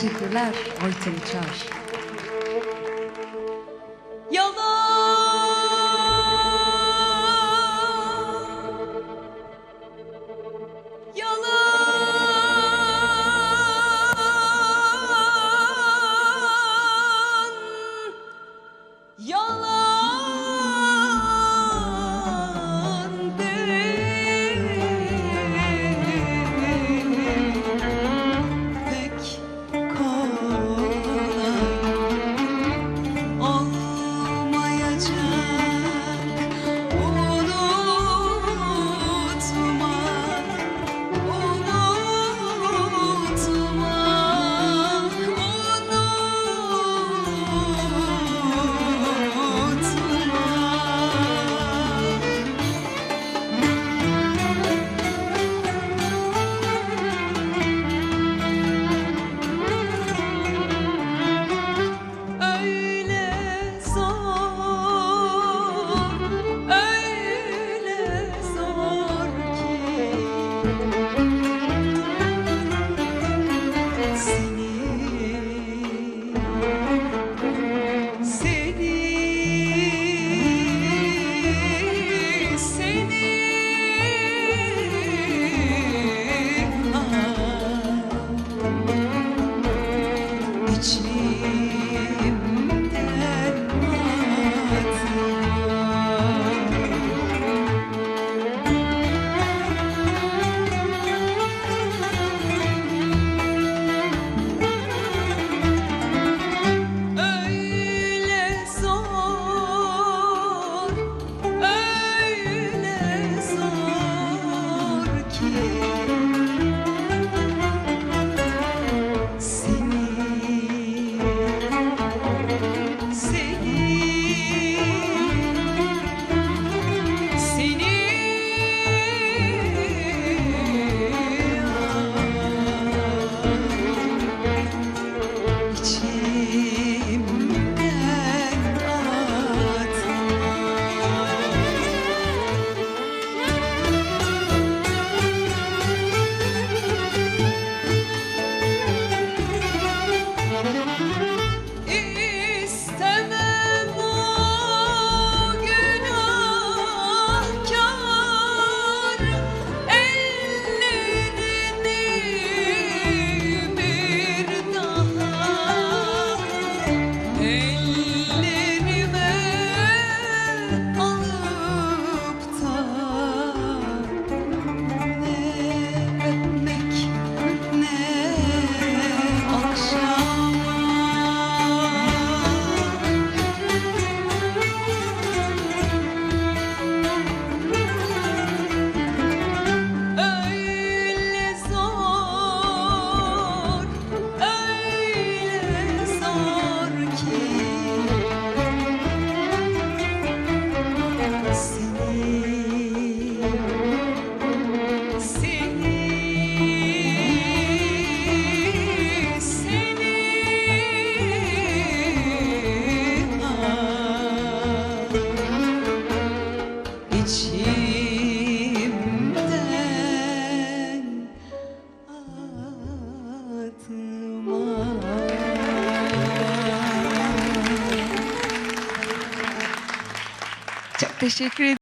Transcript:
teşekkürler. Yalan Yalan Yalan Çok teşekkür ederim.